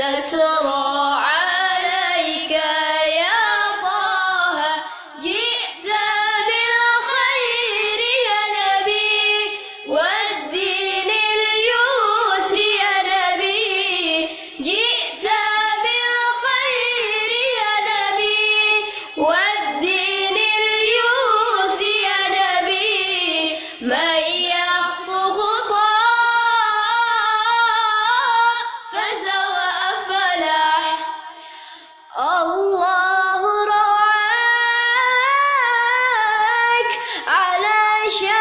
تترى على شيء